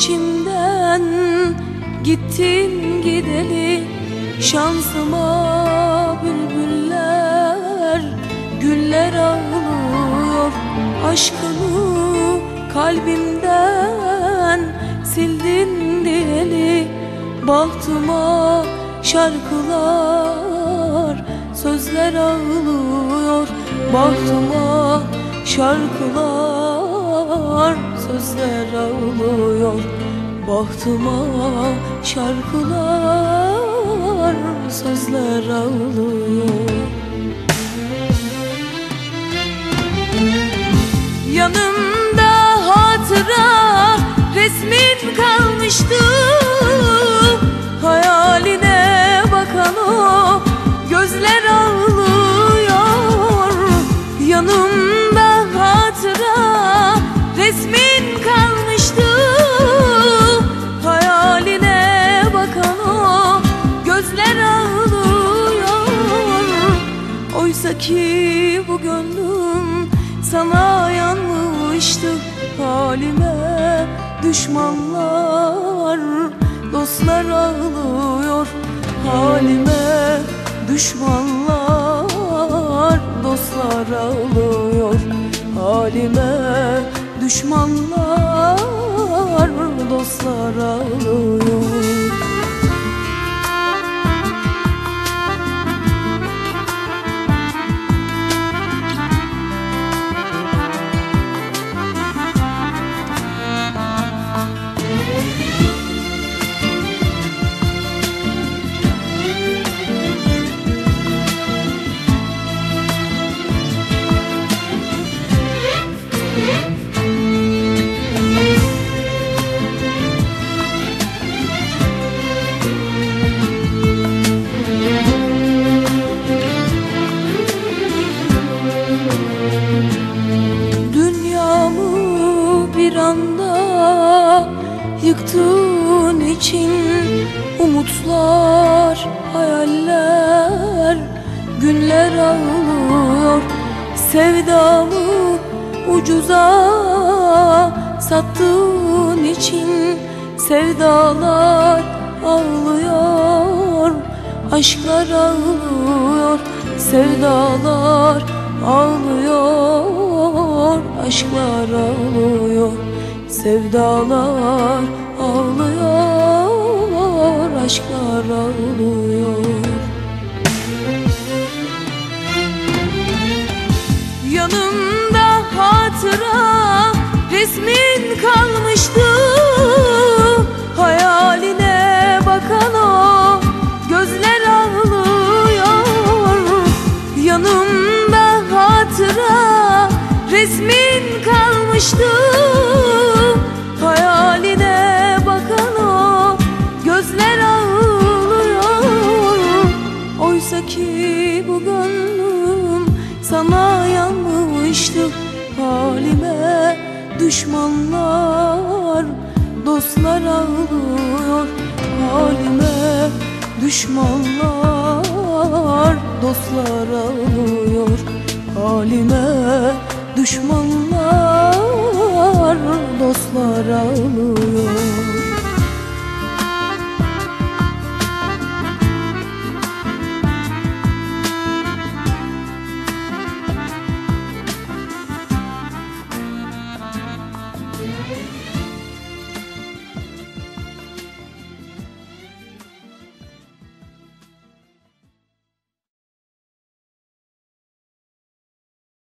benden Gittin gideli şansıma bülbüller. Güller ağlıyor aşkını kalbimden. Sildin diyeli bahtıma şarkılar. Sözler ağlıyor bahtıma şarkılar Sözler ağlıyor bahtıma şarkılar Sözler ağlıyor. Yanımda hatıra resmin kalmıştı ki bu gönlüm sana yanmıştı Halime. Düşmanlar dostlar ağlıyor Halime. Düşmanlar dostlar ağlıyor Halime. Düşmanlar dostlar ağlıyor bir anda yıktığın için Umutlar, hayaller, günler ağlıyor. Sevdamı ucuza sattığın için Sevdalar ağlıyor, aşklar ağlıyor Sevdalar ağlıyor, aşklar ağlıyor Sevdalar ağlıyor, aşklar ağlıyor. Yanımda hatıra resmin kalmıştı resmin kalmıştı. Hayaline bakan o gözler ağlıyor. Oysa ki bu gönlüm sana yanmıştı. Halime düşmanlar dostlar ağlıyor. Halime düşmanlar dostlar ağlıyor. Halime düşmanlar dostlar ağlıyor